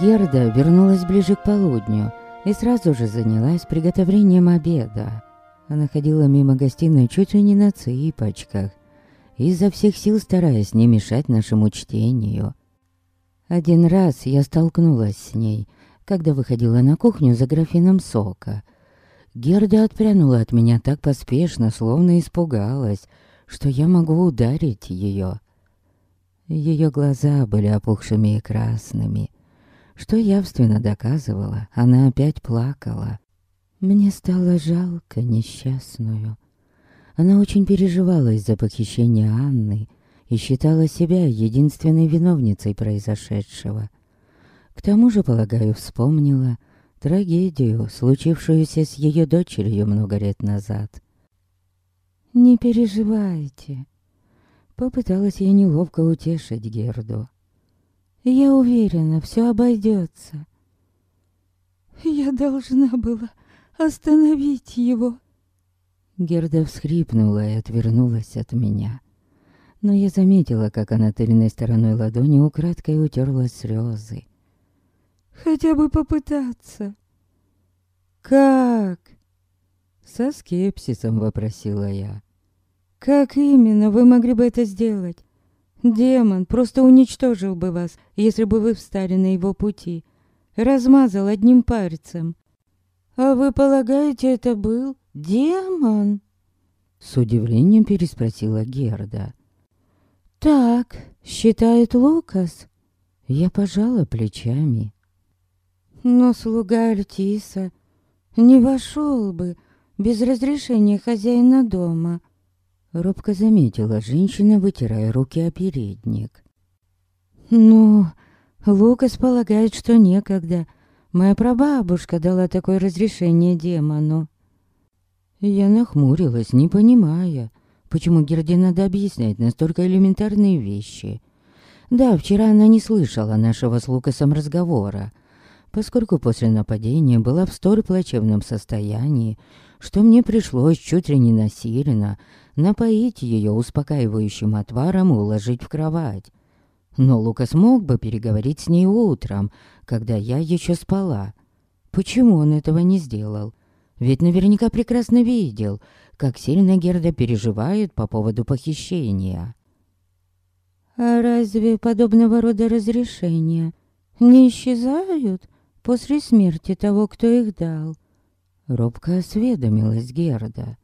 Герда вернулась ближе к полудню и сразу же занялась приготовлением обеда. Она ходила мимо гостиной чуть ли не на цыпочках, изо всех сил стараясь не мешать нашему чтению. Один раз я столкнулась с ней, когда выходила на кухню за графином сока. Герда отпрянула от меня так поспешно, словно испугалась, что я могу ударить ее. Ее глаза были опухшими и красными, что явственно доказывало, она опять плакала. Мне стало жалко несчастную. Она очень переживала из-за похищения Анны и считала себя единственной виновницей произошедшего. К тому же, полагаю, вспомнила трагедию, случившуюся с ее дочерью много лет назад. «Не переживайте», — попыталась я неловко утешить Герду. «Я уверена, все обойдется». «Я должна была остановить его», Герда всхрипнула и отвернулась от меня. Но я заметила, как она тыльной стороной ладони украдкой утерла слезы. «Хотя бы попытаться». «Как?» Со скепсисом вопросила я. «Как именно вы могли бы это сделать? Демон просто уничтожил бы вас, если бы вы встали на его пути. Размазал одним пальцем. А вы полагаете, это был «Демон?» С удивлением переспросила Герда. «Так, считает Лукас?» Я пожала плечами. «Но слуга Артиса не вошел бы без разрешения хозяина дома», Робко заметила женщина, вытирая руки о передник. «Ну, Лукас полагает, что некогда. Моя прабабушка дала такое разрешение демону». Я нахмурилась, не понимая, почему Герде надо объяснять настолько элементарные вещи. Да, вчера она не слышала нашего с Лукасом разговора, поскольку после нападения была в столь плачевном состоянии, что мне пришлось чуть ли не насильно напоить ее успокаивающим отваром и уложить в кровать. Но Лукас мог бы переговорить с ней утром, когда я еще спала. Почему он этого не сделал? Ведь наверняка прекрасно видел, как сильно Герда переживает по поводу похищения. «А разве подобного рода разрешения не исчезают после смерти того, кто их дал?» Робко осведомилась Герда.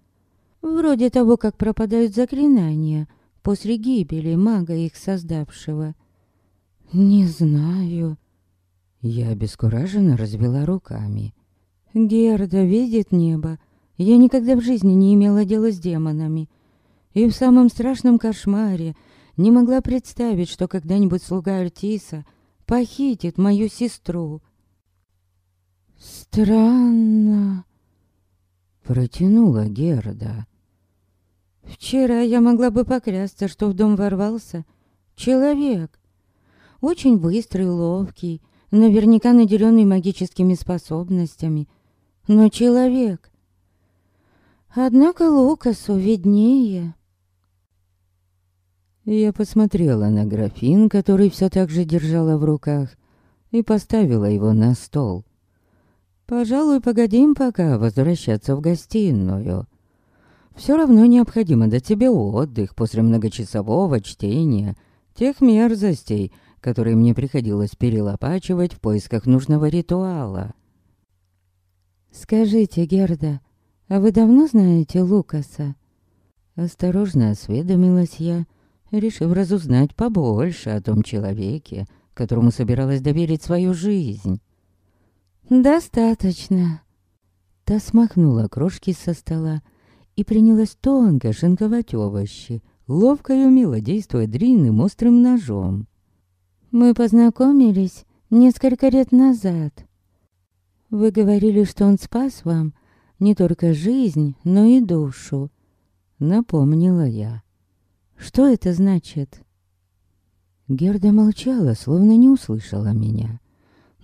«Вроде того, как пропадают заклинания после гибели мага их создавшего». «Не знаю». Я обескураженно развела руками. Герда видит небо. Я никогда в жизни не имела дела с демонами. И в самом страшном кошмаре не могла представить, что когда-нибудь слуга Артиса похитит мою сестру. Странно, протянула Герда. Вчера я могла бы поклясться, что в дом ворвался человек. Очень быстрый, ловкий, наверняка наделенный магическими способностями — но человек. Однако Лукасу виднее. Я посмотрела на графин, который все так же держала в руках, и поставила его на стол. Пожалуй, погодим пока возвращаться в гостиную. Все равно необходимо дать тебе отдых после многочасового чтения тех мерзостей, которые мне приходилось перелопачивать в поисках нужного ритуала. «Скажите, Герда, а вы давно знаете Лукаса?» Осторожно осведомилась я, решив разузнать побольше о том человеке, которому собиралась доверить свою жизнь. «Достаточно». Та смахнула крошки со стола и принялась тонко шинковать овощи, ловко и умело действуя длинным острым ножом. «Мы познакомились несколько лет назад. Вы говорили, что он спас вам не только жизнь, но и душу. Напомнила я. Что это значит? Герда молчала, словно не услышала меня.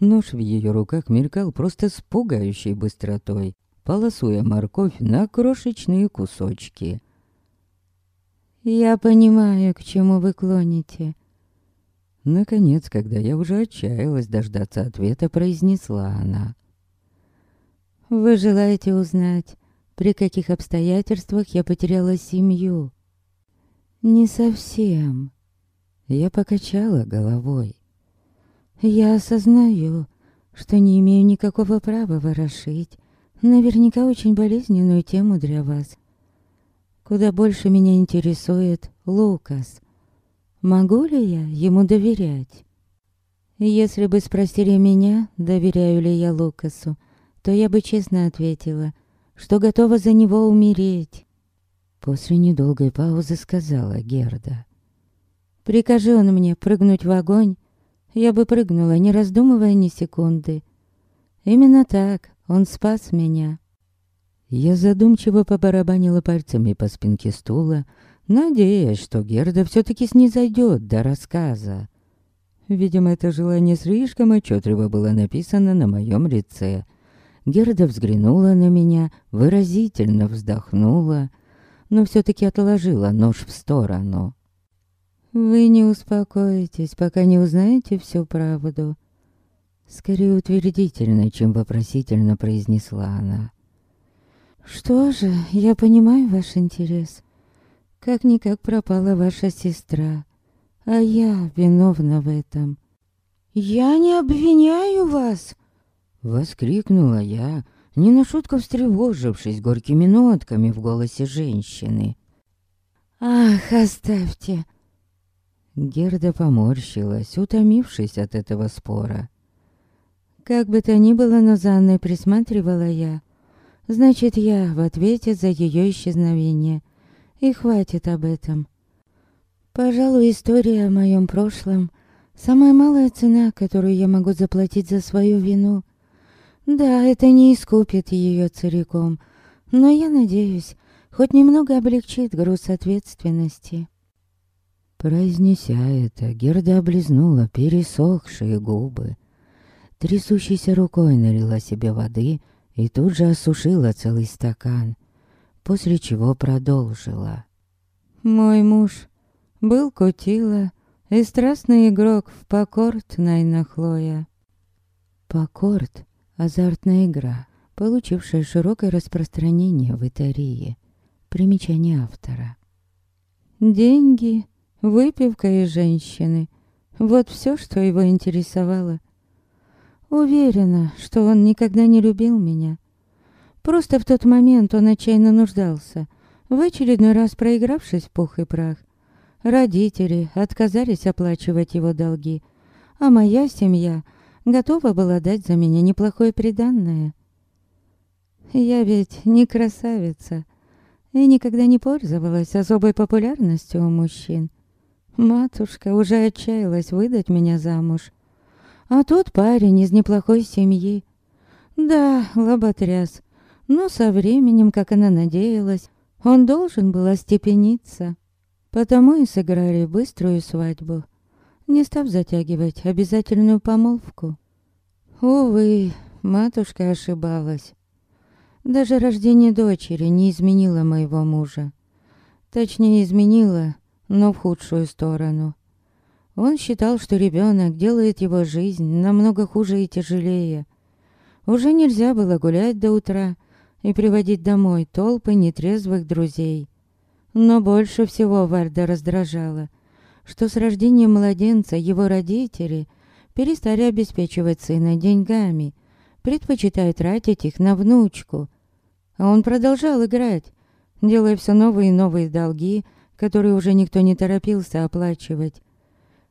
Нож в ее руках мелькал просто с пугающей быстротой, полосуя морковь на крошечные кусочки. «Я понимаю, к чему вы клоните». Наконец, когда я уже отчаялась дождаться ответа, произнесла она. «Вы желаете узнать, при каких обстоятельствах я потеряла семью?» «Не совсем». Я покачала головой. «Я осознаю, что не имею никакого права ворошить. Наверняка очень болезненную тему для вас. Куда больше меня интересует Лукас. Могу ли я ему доверять? Если бы спросили меня, доверяю ли я Лукасу, то я бы честно ответила, что готова за него умереть. После недолгой паузы сказала Герда. Прикажи он мне прыгнуть в огонь, я бы прыгнула, не раздумывая ни секунды. Именно так он спас меня. Я задумчиво побарабанила пальцами по спинке стула, надеясь, что Герда все-таки снизойдет до рассказа. Видимо, это желание слишком отчетливо было написано на моем лице. Герда взглянула на меня, выразительно вздохнула, но все-таки отложила нож в сторону. «Вы не успокоитесь, пока не узнаете всю правду», Скорее утвердительно, чем вопросительно произнесла она. «Что же, я понимаю ваш интерес. Как-никак пропала ваша сестра, а я виновна в этом». «Я не обвиняю вас!» Воскликнула я, не на шутку встревожившись горькими нотками в голосе женщины. «Ах, оставьте!» Герда поморщилась, утомившись от этого спора. Как бы то ни было, но за Анной присматривала я. Значит, я в ответе за ее исчезновение. И хватит об этом. Пожалуй, история о моем прошлом — самая малая цена, которую я могу заплатить за свою вину. Да, это не искупит ее целиком, но я надеюсь, хоть немного облегчит груз ответственности. Произнеся это, Герда облизнула пересохшие губы трясущейся рукой налила себе воды и тут же осушила целый стакан, после чего продолжила. «Мой муж был кутила и страстный игрок в покорт Найна Хлоя». Покорт — азартная игра, получившая широкое распространение в Итарии. Примечание автора. Деньги, выпивка и женщины — вот все, что его интересовало. Уверена, что он никогда не любил меня. Просто в тот момент он отчаянно нуждался, в очередной раз проигравшись в пух и прах. Родители отказались оплачивать его долги, а моя семья готова была дать за меня неплохое приданное. Я ведь не красавица и никогда не пользовалась особой популярностью у мужчин. Матушка уже отчаялась выдать меня замуж, а тут парень из неплохой семьи. Да, лоботряс. Но со временем, как она надеялась, он должен был остепениться. Потому и сыграли быструю свадьбу, не став затягивать обязательную помолвку. Увы, матушка ошибалась. Даже рождение дочери не изменило моего мужа. Точнее, изменило, но в худшую сторону. Он считал, что ребенок делает его жизнь намного хуже и тяжелее. Уже нельзя было гулять до утра и приводить домой толпы нетрезвых друзей. Но больше всего Варда раздражала, что с рождением младенца его родители перестали обеспечивать сына деньгами, предпочитая тратить их на внучку. А он продолжал играть, делая все новые и новые долги, которые уже никто не торопился оплачивать.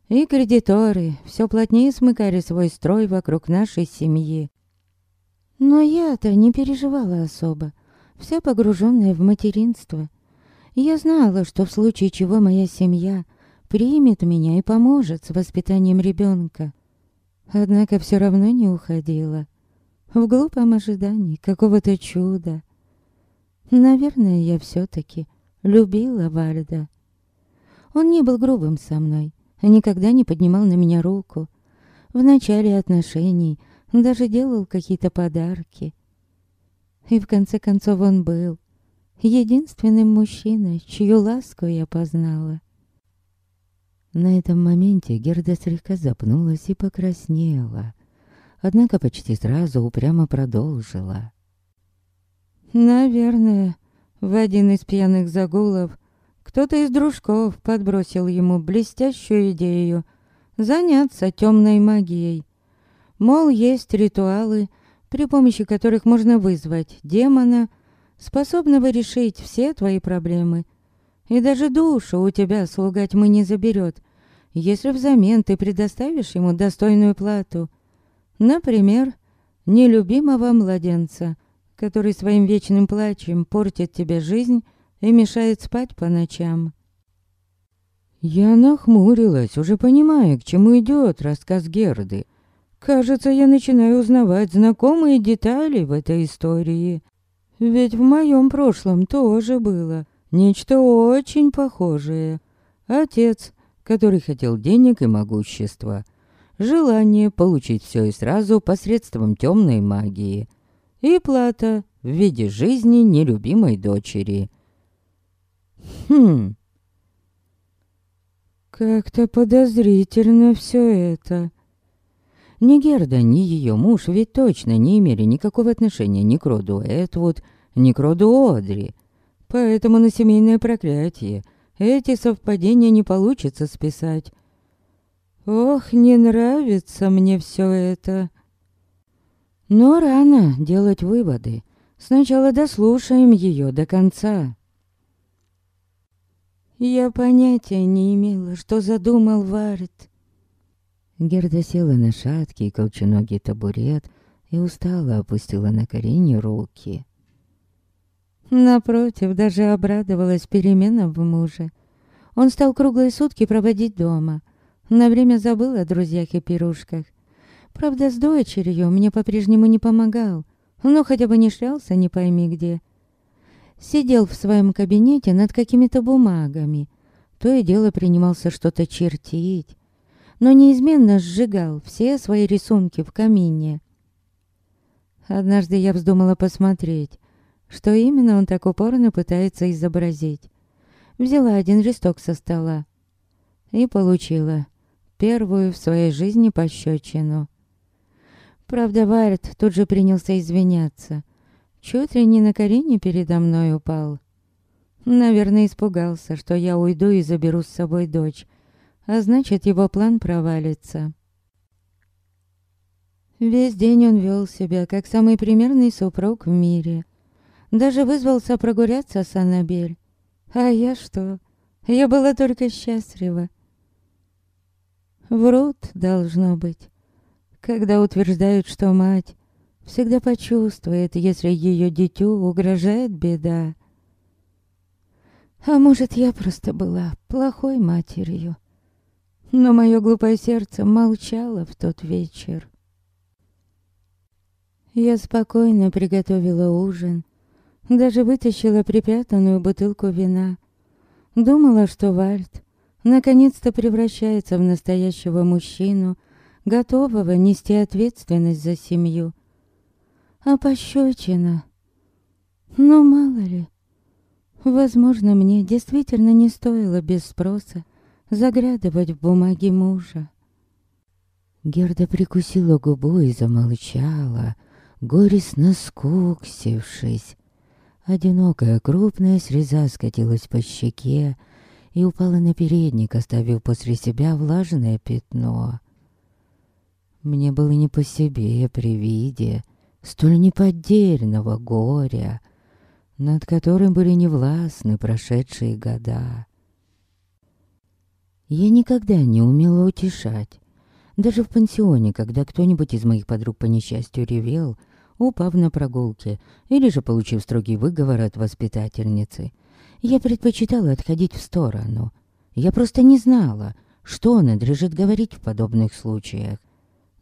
И кредиторы все плотнее смыкали свой строй вокруг нашей семьи. Но я-то не переживала особо, вся погруженная в материнство. Я знала, что в случае чего моя семья примет меня и поможет с воспитанием ребенка. Однако все равно не уходила. В глупом ожидании какого-то чуда. Наверное, я все-таки любила Вальда. Он не был грубым со мной, никогда не поднимал на меня руку. В начале отношений даже делал какие-то подарки. И в конце концов он был единственным мужчиной, чью ласку я познала. На этом моменте Герда слегка запнулась и покраснела. Однако почти сразу упрямо продолжила. Наверное, в один из пьяных загулов кто-то из дружков подбросил ему блестящую идею заняться темной магией. Мол, есть ритуалы, при помощи которых можно вызвать демона, способного решить все твои проблемы. И даже душу у тебя слуга тьмы не заберет, если взамен ты предоставишь ему достойную плату. Например, нелюбимого младенца, который своим вечным плачем портит тебе жизнь и мешает спать по ночам. Я нахмурилась, уже понимая, к чему идет рассказ Герды. Кажется, я начинаю узнавать знакомые детали в этой истории. Ведь в моем прошлом тоже было нечто очень похожее. Отец, который хотел денег и могущества. Желание получить все и сразу посредством темной магии. И плата в виде жизни нелюбимой дочери. Хм. Как-то подозрительно все это. Ни Герда, ни ее муж ведь точно не имели никакого отношения ни к роду Этвуд, ни к роду Одри. Поэтому на семейное проклятие эти совпадения не получится списать. Ох, не нравится мне все это. Но рано делать выводы. Сначала дослушаем ее до конца. Я понятия не имела, что задумал Вард. Герда села на шаткий колченогий табурет и устало опустила на колени руки. Напротив, даже обрадовалась переменам в муже. Он стал круглые сутки проводить дома. На время забыл о друзьях и пирушках. Правда, с дочерью мне по-прежнему не помогал. Но хотя бы не шлялся не пойми где. Сидел в своем кабинете над какими-то бумагами. То и дело принимался что-то чертить но неизменно сжигал все свои рисунки в камине. Однажды я вздумала посмотреть, что именно он так упорно пытается изобразить. Взяла один листок со стола и получила первую в своей жизни пощечину. Правда, Вард тут же принялся извиняться. Чуть ли не на колени передо мной упал. Наверное, испугался, что я уйду и заберу с собой дочь, а значит, его план провалится. Весь день он вел себя, как самый примерный супруг в мире. Даже вызвался прогуляться с Аннабель. А я что? Я была только счастлива. Врут, должно быть, когда утверждают, что мать всегда почувствует, если ее дитю угрожает беда. А может, я просто была плохой матерью но мое глупое сердце молчало в тот вечер. Я спокойно приготовила ужин, даже вытащила припрятанную бутылку вина. Думала, что Вальд наконец-то превращается в настоящего мужчину, готового нести ответственность за семью. А пощечина... Ну, мало ли... Возможно, мне действительно не стоило без спроса заглядывать в бумаги мужа. Герда прикусила губу и замолчала, горестно скуксившись. Одинокая крупная среза скатилась по щеке и упала на передник, оставив после себя влажное пятно. Мне было не по себе при виде столь неподдельного горя, над которым были невластны прошедшие года. Я никогда не умела утешать. Даже в пансионе, когда кто-нибудь из моих подруг по несчастью ревел, упав на прогулке или же получив строгий выговор от воспитательницы, я предпочитала отходить в сторону. Я просто не знала, что надлежит говорить в подобных случаях.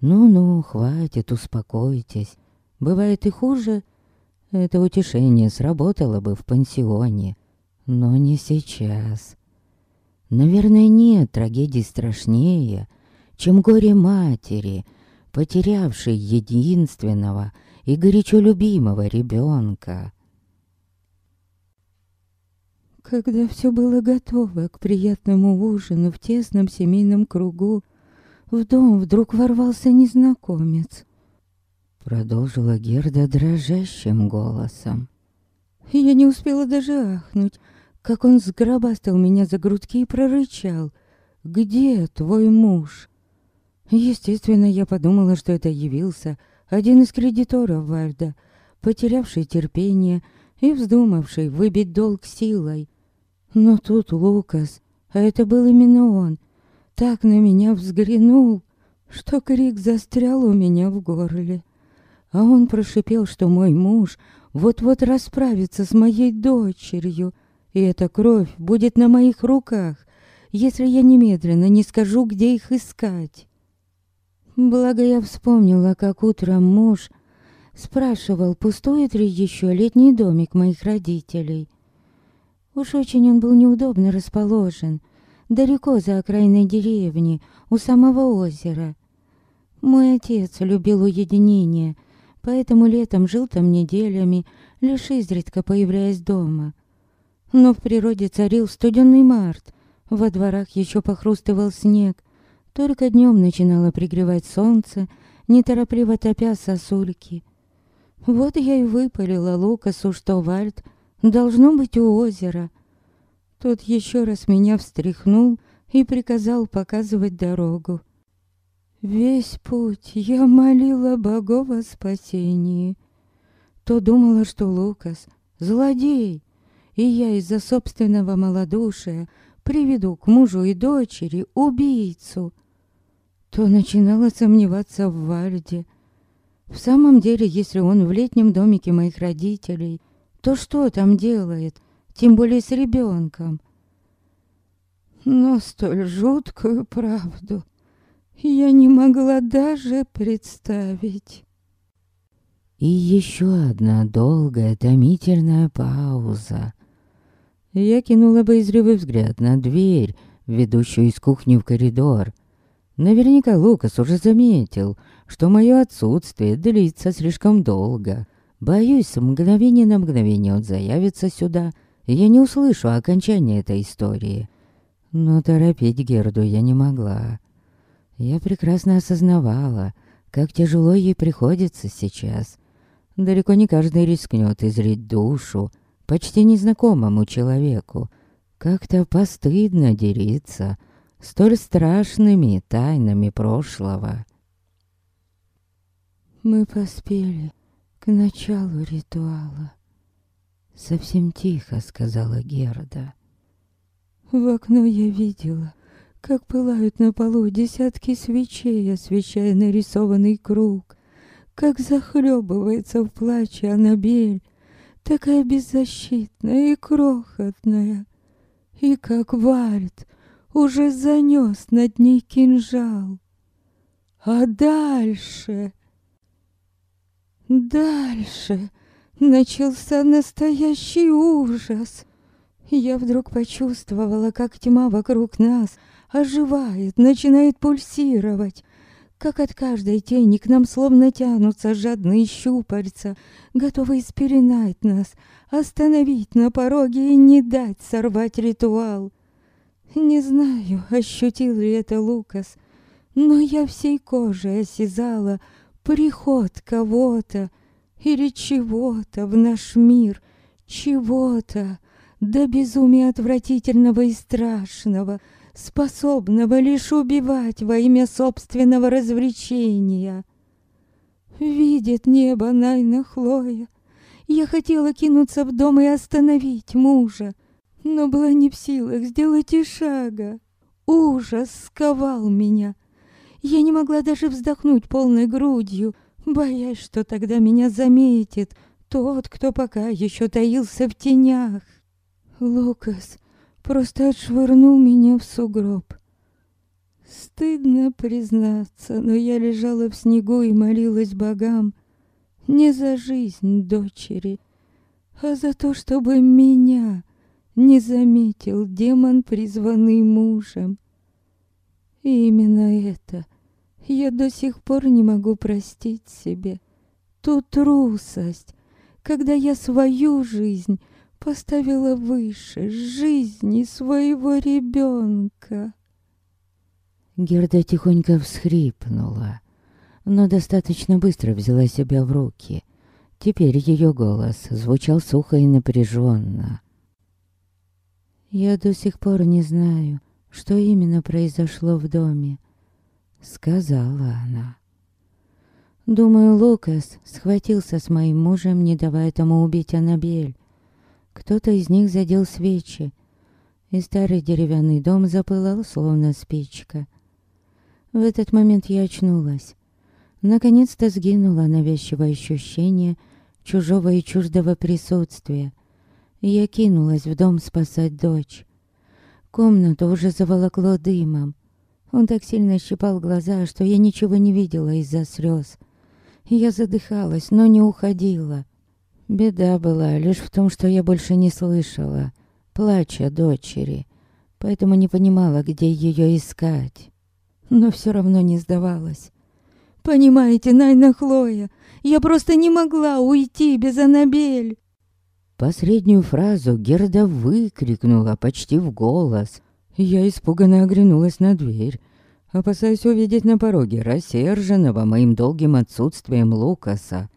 «Ну-ну, хватит, успокойтесь. Бывает и хуже. Это утешение сработало бы в пансионе, но не сейчас». Наверное, нет трагедии страшнее, чем горе матери, потерявшей единственного и горячо любимого ребенка. Когда все было готово к приятному ужину в тесном семейном кругу, в дом вдруг ворвался незнакомец. Продолжила Герда дрожащим голосом. Я не успела даже ахнуть, как он сгробастал меня за грудки и прорычал. «Где твой муж?» Естественно, я подумала, что это явился один из кредиторов Вальда, потерявший терпение и вздумавший выбить долг силой. Но тут Лукас, а это был именно он, так на меня взглянул, что крик застрял у меня в горле. А он прошипел, что мой муж вот-вот расправится с моей дочерью, и эта кровь будет на моих руках, если я немедленно не скажу, где их искать. Благо я вспомнила, как утром муж спрашивал, пустует ли еще летний домик моих родителей. Уж очень он был неудобно расположен, далеко за окраиной деревни, у самого озера. Мой отец любил уединение, поэтому летом жил там неделями, лишь изредка появляясь дома. Но в природе царил студенный март, во дворах еще похрустывал снег, только днем начинало пригревать солнце, неторопливо топя сосульки. Вот я и выпалила Лукасу, что Вальд должно быть у озера. Тот еще раз меня встряхнул и приказал показывать дорогу. Весь путь я молила богов о спасении. То думала, что Лукас — злодей, и я из-за собственного малодушия приведу к мужу и дочери убийцу — то начинала сомневаться в Вальде. В самом деле, если он в летнем домике моих родителей, то что там делает, тем более с ребенком? Но столь жуткую правду я не могла даже представить. И еще одна долгая, томительная пауза. Я кинула боязливый взгляд на дверь, ведущую из кухни в коридор — Наверняка Лукас уже заметил, что мое отсутствие длится слишком долго. Боюсь, с мгновения на мгновение он заявится сюда, я не услышу окончания этой истории. Но торопить Герду я не могла. Я прекрасно осознавала, как тяжело ей приходится сейчас. Далеко не каждый рискнет изрить душу почти незнакомому человеку. Как-то постыдно делиться столь страшными тайнами прошлого. Мы поспели к началу ритуала. Совсем тихо сказала Герда. В окно я видела, как пылают на полу десятки свечей, освещая нарисованный круг, как захлебывается в плаче Анабель, такая беззащитная и крохотная, и как Вальд уже занес над ней кинжал. А дальше... Дальше начался настоящий ужас. Я вдруг почувствовала, как тьма вокруг нас оживает, начинает пульсировать, как от каждой тени к нам словно тянутся жадные щупальца, готовые спеленать нас, остановить на пороге и не дать сорвать ритуал. Не знаю, ощутил ли это Лукас, но я всей кожей осязала приход кого-то или чего-то в наш мир, чего-то до безумия отвратительного и страшного, способного лишь убивать во имя собственного развлечения. Видит небо Найна Хлоя. Я хотела кинуться в дом и остановить мужа, но была не в силах сделать и шага. Ужас сковал меня. Я не могла даже вздохнуть полной грудью, боясь, что тогда меня заметит тот, кто пока еще таился в тенях. Лукас просто отшвырнул меня в сугроб. Стыдно признаться, но я лежала в снегу и молилась богам не за жизнь дочери, а за то, чтобы меня не заметил демон, призванный мужем. И именно это я до сих пор не могу простить себе. Ту трусость, когда я свою жизнь поставила выше жизни своего ребенка. Герда тихонько всхрипнула, но достаточно быстро взяла себя в руки. Теперь ее голос звучал сухо и напряженно. «Я до сих пор не знаю, что именно произошло в доме», — сказала она. «Думаю, Лукас схватился с моим мужем, не давая тому убить Аннабель. Кто-то из них задел свечи, и старый деревянный дом запылал, словно спичка. В этот момент я очнулась. Наконец-то сгинуло навязчивое ощущение чужого и чуждого присутствия. Я кинулась в дом спасать дочь. Комнату уже заволокло дымом. Он так сильно щипал глаза, что я ничего не видела из-за слез. Я задыхалась, но не уходила. Беда была лишь в том, что я больше не слышала плача дочери, поэтому не понимала, где ее искать. Но все равно не сдавалась. «Понимаете, Найна Хлоя, я просто не могла уйти без Анабель!» Последнюю фразу Герда выкрикнула почти в голос. Я испуганно оглянулась на дверь, опасаясь увидеть на пороге рассерженного моим долгим отсутствием Лукаса.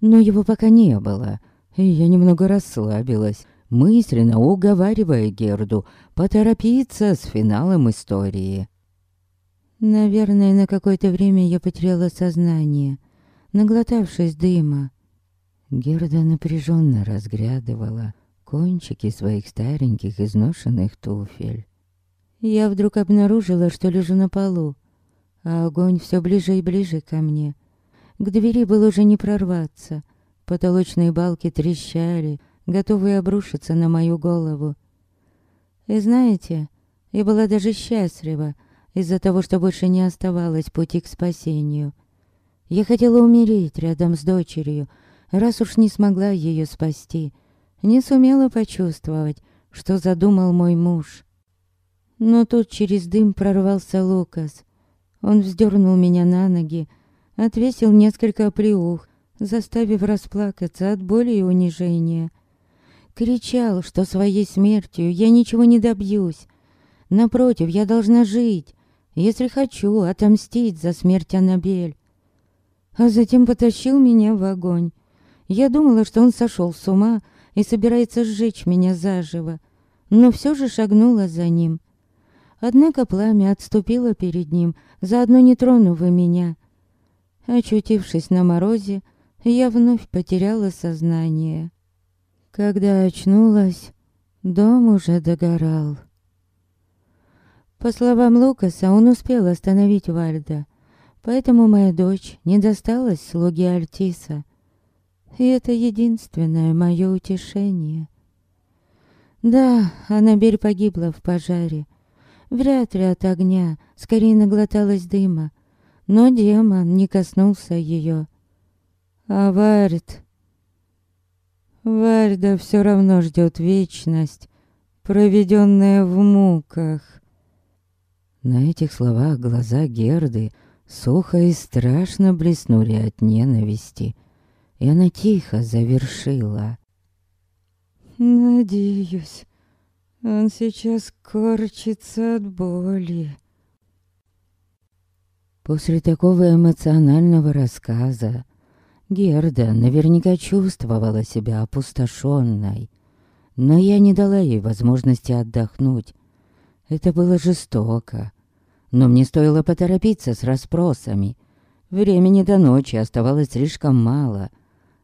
Но его пока не было, и я немного расслабилась, мысленно уговаривая Герду поторопиться с финалом истории. Наверное, на какое-то время я потеряла сознание, наглотавшись дыма. Герда напряженно разглядывала кончики своих стареньких изношенных туфель. Я вдруг обнаружила, что лежу на полу, а огонь все ближе и ближе ко мне. К двери было уже не прорваться. Потолочные балки трещали, готовые обрушиться на мою голову. И знаете, я была даже счастлива из-за того, что больше не оставалось пути к спасению. Я хотела умереть рядом с дочерью, раз уж не смогла ее спасти, не сумела почувствовать, что задумал мой муж. Но тут через дым прорвался Лукас. Он вздернул меня на ноги, отвесил несколько плеух, заставив расплакаться от боли и унижения. Кричал, что своей смертью я ничего не добьюсь. Напротив, я должна жить, если хочу отомстить за смерть Аннабель. А затем потащил меня в огонь. Я думала, что он сошел с ума и собирается сжечь меня заживо, но все же шагнула за ним. Однако пламя отступило перед ним, заодно не тронув и меня. Очутившись на морозе, я вновь потеряла сознание. Когда очнулась, дом уже догорал. По словам Лукаса, он успел остановить Вальда, поэтому моя дочь не досталась слуге Альтиса. И это единственное мое утешение. Да, Аннабель погибла в пожаре. Вряд ли от огня, скорее наглоталась дыма. Но демон не коснулся ее. А Вард... Варда все равно ждет вечность, проведенная в муках. На этих словах глаза Герды сухо и страшно блеснули от ненависти и она тихо завершила. «Надеюсь, он сейчас корчится от боли». После такого эмоционального рассказа Герда наверняка чувствовала себя опустошенной, но я не дала ей возможности отдохнуть. Это было жестоко, но мне стоило поторопиться с расспросами. Времени до ночи оставалось слишком мало —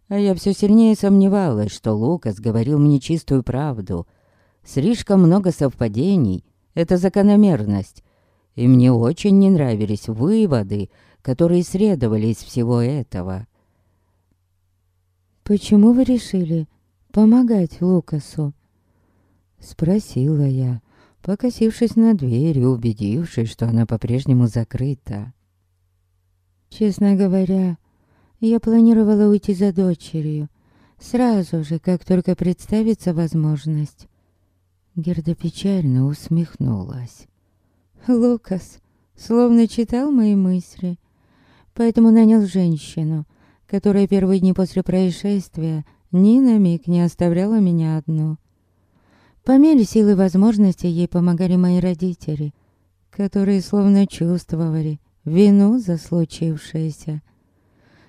а я все сильнее сомневалась, что Лукас говорил мне чистую правду. Слишком много совпадений — это закономерность. И мне очень не нравились выводы, которые следовали из всего этого. «Почему вы решили помогать Лукасу?» Спросила я, покосившись на дверь и убедившись, что она по-прежнему закрыта. «Честно говоря, я планировала уйти за дочерью, сразу же, как только представится возможность. Герда печально усмехнулась. Лукас словно читал мои мысли, поэтому нанял женщину, которая первые дни после происшествия ни на миг не оставляла меня одну. По мере силы возможностей ей помогали мои родители, которые словно чувствовали вину за случившееся.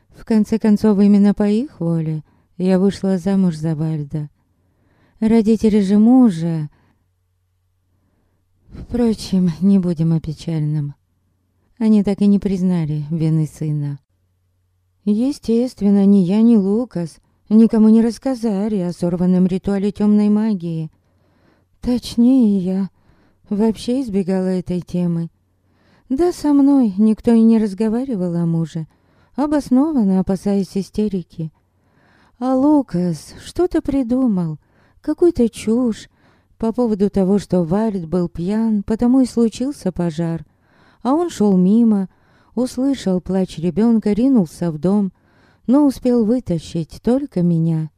В конце концов, именно по их воле я вышла замуж за Вальда. Родители же мужа... Впрочем, не будем о печальном. Они так и не признали вины сына. Естественно, ни я, ни Лукас никому не рассказали о сорванном ритуале темной магии. Точнее, я вообще избегала этой темы. Да со мной никто и не разговаривал о муже, обоснованно опасаясь истерики. А Лукас что-то придумал, какую-то чушь по поводу того, что Вальд был пьян, потому и случился пожар. А он шел мимо, услышал плач ребенка, ринулся в дом, но успел вытащить только меня.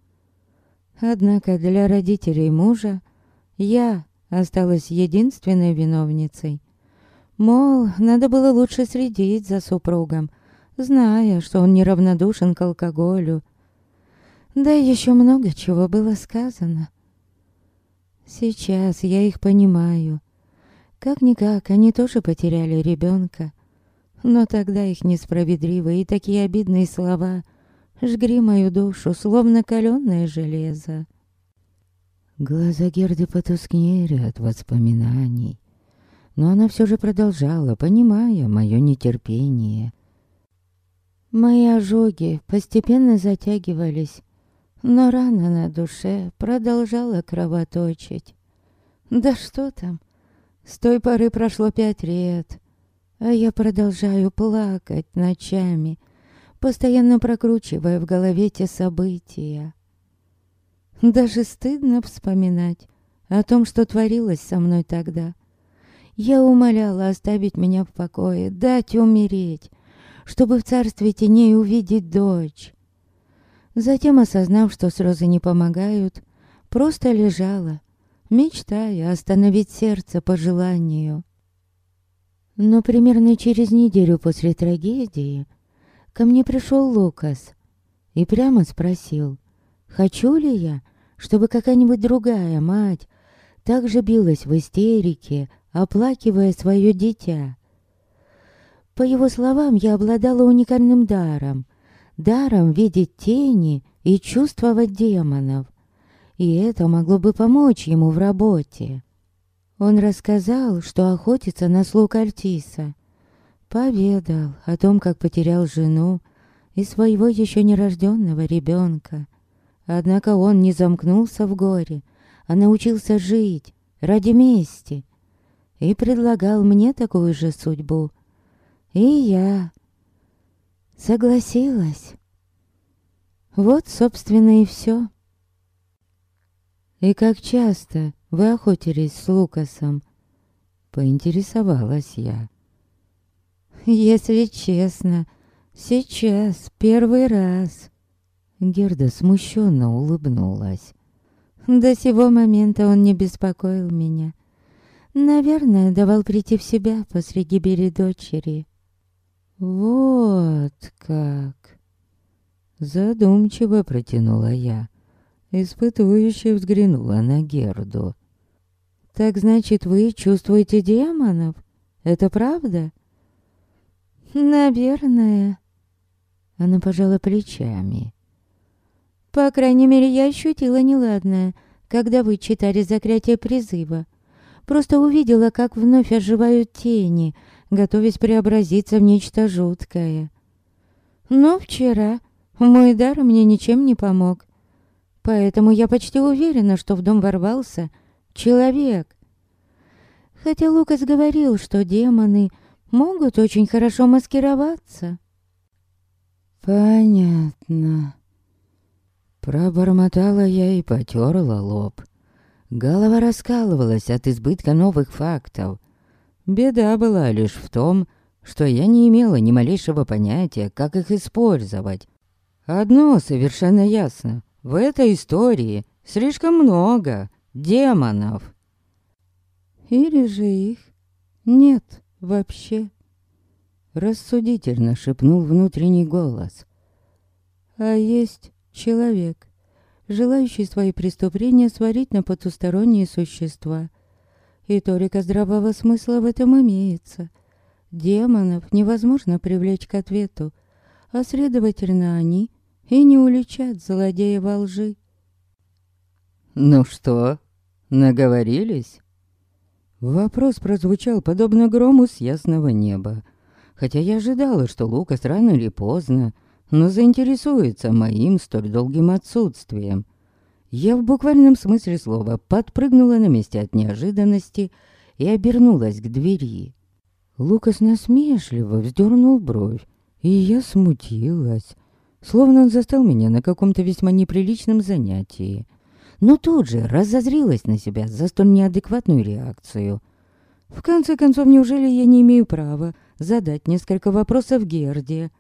Однако для родителей мужа я осталась единственной виновницей. Мол, надо было лучше следить за супругом, зная, что он неравнодушен к алкоголю, да еще много чего было сказано. Сейчас я их понимаю. Как-никак, они тоже потеряли ребенка. Но тогда их несправедливые и такие обидные слова жгли мою душу, словно каленое железо. Глаза Герды потускнели от воспоминаний, но она все же продолжала, понимая мое нетерпение. Мои ожоги постепенно затягивались, но рана на душе продолжала кровоточить. Да что там, с той поры прошло пять лет, а я продолжаю плакать ночами, постоянно прокручивая в голове те события. Даже стыдно вспоминать о том, что творилось со мной тогда. Я умоляла оставить меня в покое, дать умереть, чтобы в царстве теней увидеть дочь. Затем, осознав, что слезы не помогают, просто лежала, мечтая остановить сердце по желанию. Но примерно через неделю после трагедии ко мне пришел Лукас и прямо спросил, хочу ли я, чтобы какая-нибудь другая мать также билась в истерике, оплакивая свое дитя. По его словам, я обладала уникальным даром, даром видеть тени и чувствовать демонов. И это могло бы помочь ему в работе. Он рассказал, что охотится на слуг Альтиса. Поведал о том, как потерял жену и своего еще нерожденного ребенка. Однако он не замкнулся в горе, а научился жить ради мести и предлагал мне такую же судьбу. И я Согласилась. Вот, собственно, и все. И как часто вы охотились с Лукасом? Поинтересовалась я. Если честно, сейчас первый раз. Герда смущенно улыбнулась. До сего момента он не беспокоил меня. Наверное, давал прийти в себя после гибели дочери. «Вот как!» Задумчиво протянула я. Испытующе взглянула на Герду. «Так значит, вы чувствуете демонов? Это правда?» «Наверное». Она пожала плечами. «По крайней мере, я ощутила неладное, когда вы читали заклятие призыва. Просто увидела, как вновь оживают тени, готовясь преобразиться в нечто жуткое. Но вчера мой дар мне ничем не помог. Поэтому я почти уверена, что в дом ворвался человек. Хотя Лукас говорил, что демоны могут очень хорошо маскироваться. Понятно. Пробормотала я и потерла лоб. Голова раскалывалась от избытка новых фактов. Беда была лишь в том, что я не имела ни малейшего понятия, как их использовать. Одно совершенно ясно. В этой истории слишком много демонов. Или же их нет вообще. Рассудительно шепнул внутренний голос. А есть человек, желающий свои преступления сварить на потусторонние существа. И Торика здравого смысла в этом имеется. Демонов невозможно привлечь к ответу, а следовательно они и не уличат злодея во лжи. «Ну что, наговорились?» Вопрос прозвучал подобно грому с ясного неба. Хотя я ожидала, что Лукас рано или поздно, но заинтересуется моим столь долгим отсутствием. Я в буквальном смысле слова подпрыгнула на месте от неожиданности и обернулась к двери. Лукас насмешливо вздернул бровь, и я смутилась, словно он застал меня на каком-то весьма неприличном занятии но тут же разозрилась на себя за столь неадекватную реакцию. В конце концов, неужели я не имею права задать несколько вопросов Герде?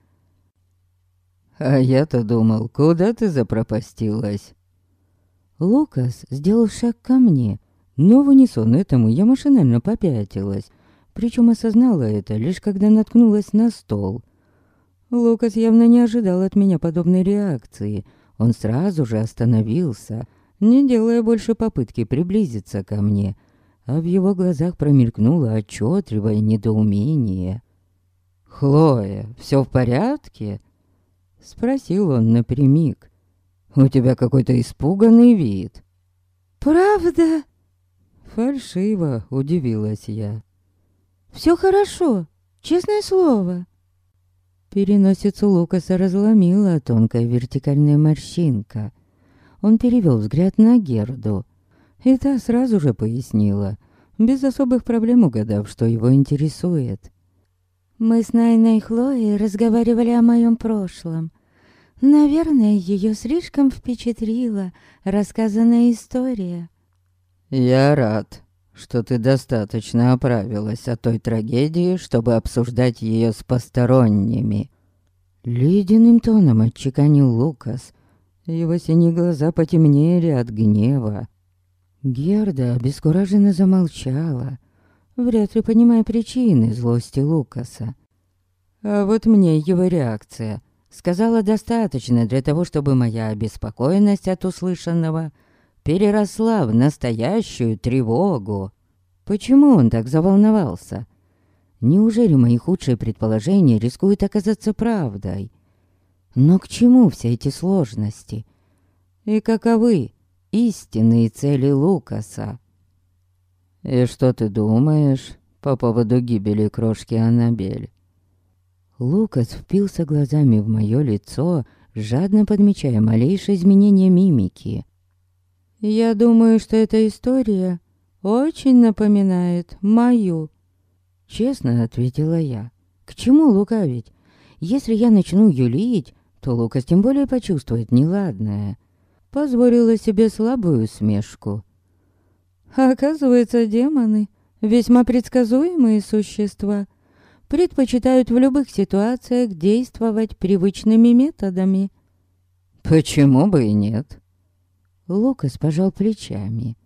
«А я-то думал, куда ты запропастилась?» Лукас сделал шаг ко мне, но в унисон этому я машинально попятилась, причем осознала это лишь когда наткнулась на стол. Лукас явно не ожидал от меня подобной реакции. Он сразу же остановился — не делая больше попытки приблизиться ко мне, а в его глазах промелькнуло отчетливое недоумение. «Хлоя, все в порядке?» Спросил он напрямик. «У тебя какой-то испуганный вид». «Правда?» Фальшиво удивилась я. «Все хорошо, честное слово». Переносицу Лукаса разломила тонкая вертикальная морщинка. Он перевел взгляд на Герду. И та сразу же пояснила, без особых проблем угадав, что его интересует. «Мы с Найной Хлоей разговаривали о моем прошлом. Наверное, ее слишком впечатлила рассказанная история». «Я рад, что ты достаточно оправилась от той трагедии, чтобы обсуждать ее с посторонними». Ледяным тоном отчеканил Лукас, его синие глаза потемнели от гнева. Герда обескураженно замолчала, вряд ли понимая причины злости Лукаса. А вот мне его реакция сказала достаточно для того, чтобы моя обеспокоенность от услышанного переросла в настоящую тревогу. Почему он так заволновался? Неужели мои худшие предположения рискуют оказаться правдой? Но к чему все эти сложности? И каковы истинные цели Лукаса? И что ты думаешь по поводу гибели крошки Аннабель? Лукас впился глазами в мое лицо, жадно подмечая малейшие изменения мимики. «Я думаю, что эта история очень напоминает мою», — честно ответила я. «К чему лукавить? Если я начну юлить, то Лукас тем более почувствует неладное. Позволила себе слабую усмешку. Оказывается, демоны весьма предсказуемые существа. Предпочитают в любых ситуациях действовать привычными методами. Почему бы и нет? Лукас пожал плечами.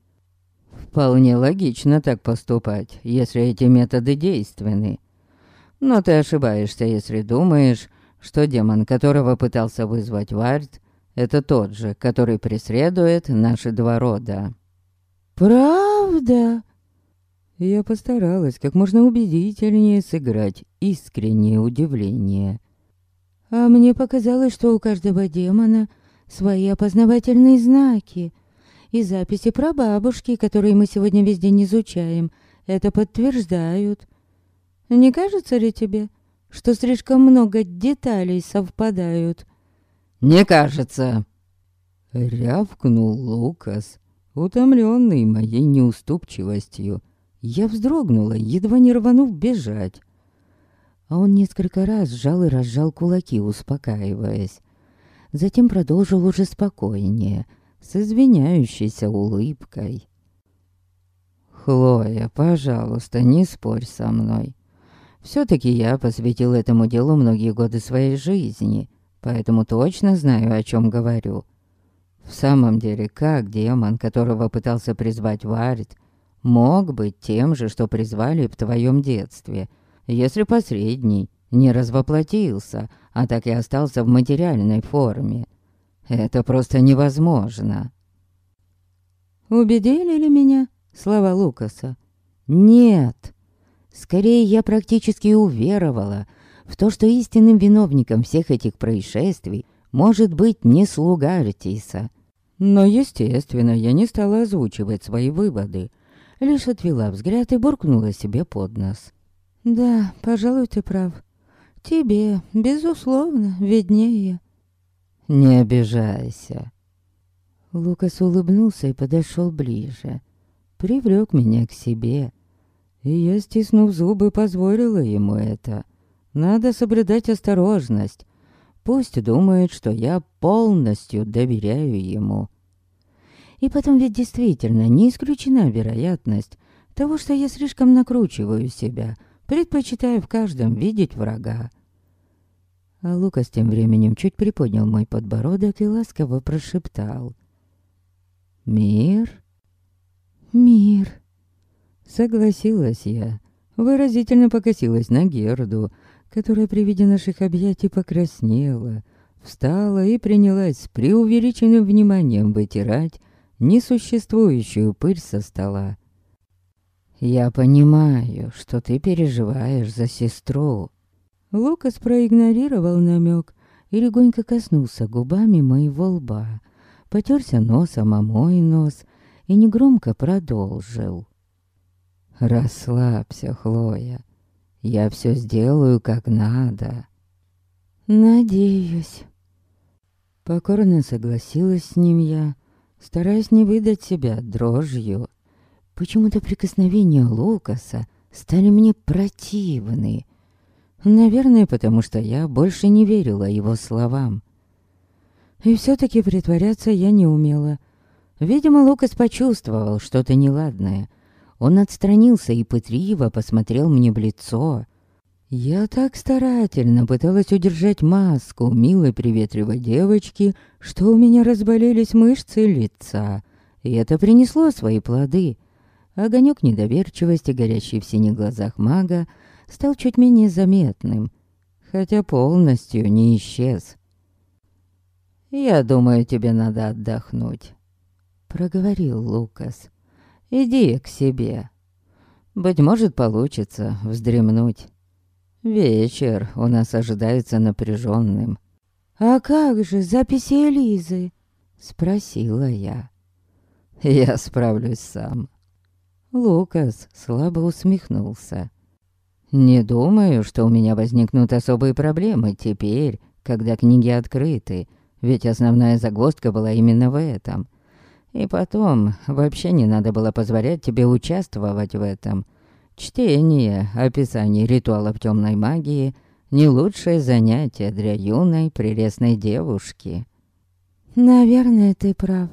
Вполне логично так поступать, если эти методы действенны. Но ты ошибаешься, если думаешь, что демон, которого пытался вызвать Вард, это тот же, который преследует наши два рода. «Правда?» Я постаралась как можно убедительнее сыграть искреннее удивление. А мне показалось, что у каждого демона свои опознавательные знаки. И записи про бабушки, которые мы сегодня весь день изучаем, это подтверждают. Не кажется ли тебе, что слишком много деталей совпадают. «Не кажется!» Рявкнул Лукас, утомленный моей неуступчивостью. Я вздрогнула, едва не рванув бежать. А он несколько раз сжал и разжал кулаки, успокаиваясь. Затем продолжил уже спокойнее, с извиняющейся улыбкой. «Хлоя, пожалуйста, не спорь со мной. Все-таки я посвятил этому делу многие годы своей жизни, поэтому точно знаю, о чем говорю. В самом деле, как демон, которого пытался призвать Варит, мог быть тем же, что призвали в твоем детстве, если посредний не развоплотился, а так и остался в материальной форме? Это просто невозможно. Убедили ли меня слова Лукаса? Нет. Скорее, я практически уверовала в то, что истинным виновником всех этих происшествий может быть не слуга Артиса. Но, естественно, я не стала озвучивать свои выводы. Лишь отвела взгляд и буркнула себе под нос. «Да, пожалуй, ты прав. Тебе, безусловно, виднее». «Не обижайся». Лукас улыбнулся и подошел ближе. Привлек меня к себе. И я, стиснув зубы, позволила ему это. Надо соблюдать осторожность. Пусть думает, что я полностью доверяю ему. И потом ведь действительно не исключена вероятность того, что я слишком накручиваю себя, предпочитая в каждом видеть врага. А Лукас тем временем чуть приподнял мой подбородок и ласково прошептал. «Мир? Мир!» Согласилась я, выразительно покосилась на Герду, которая при виде наших объятий покраснела, встала и принялась с преувеличенным вниманием вытирать несуществующую пыль со стола. «Я понимаю, что ты переживаешь за сестру». Лукас проигнорировал намек и легонько коснулся губами моего лба, потерся носом о мой нос и негромко продолжил. «Расслабься, Хлоя. Я все сделаю как надо». «Надеюсь». Покорно согласилась с ним я, стараясь не выдать себя дрожью. Почему-то прикосновения Лукаса стали мне противны. Наверное, потому что я больше не верила его словам. И все-таки притворяться я не умела. Видимо, Лукас почувствовал что-то неладное. Он отстранился и пытливо посмотрел мне в лицо. Я так старательно пыталась удержать маску милой приветливой девочки, что у меня разболелись мышцы лица. И это принесло свои плоды. Огонек недоверчивости, горящий в синих глазах мага, стал чуть менее заметным, хотя полностью не исчез. «Я думаю, тебе надо отдохнуть», — проговорил Лукас. «Иди к себе. Быть может, получится вздремнуть. Вечер у нас ожидается напряженным. «А как же записи Элизы?» — спросила я. «Я справлюсь сам». Лукас слабо усмехнулся. «Не думаю, что у меня возникнут особые проблемы теперь, когда книги открыты, ведь основная загвоздка была именно в этом. И потом, вообще не надо было позволять тебе участвовать в этом. Чтение описаний ритуалов темной магии — не лучшее занятие для юной прелестной девушки». «Наверное, ты прав».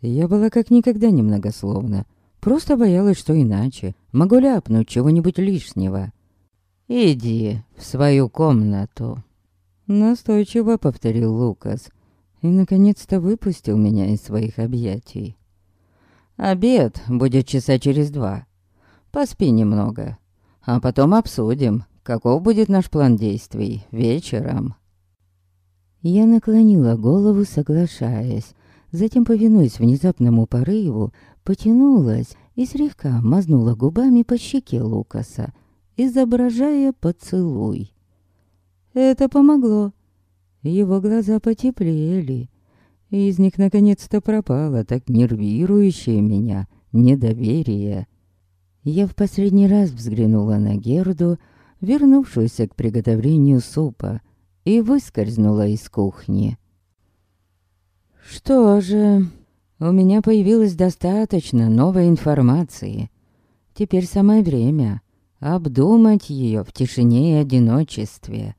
Я была как никогда немногословна. Просто боялась, что иначе могу ляпнуть чего-нибудь лишнего. «Иди в свою комнату», — настойчиво повторил Лукас и, наконец-то, выпустил меня из своих объятий. «Обед будет часа через два. Поспи немного, а потом обсудим, каков будет наш план действий вечером». Я наклонила голову, соглашаясь, затем, повинуясь внезапному порыву, потянулась и слегка мазнула губами по щеке Лукаса, изображая поцелуй. Это помогло. Его глаза потеплели, из них наконец-то пропало так нервирующее меня недоверие. Я в последний раз взглянула на Герду, вернувшуюся к приготовлению супа, и выскользнула из кухни. Что же, у меня появилось достаточно новой информации. Теперь самое время обдумать ее в тишине и одиночестве.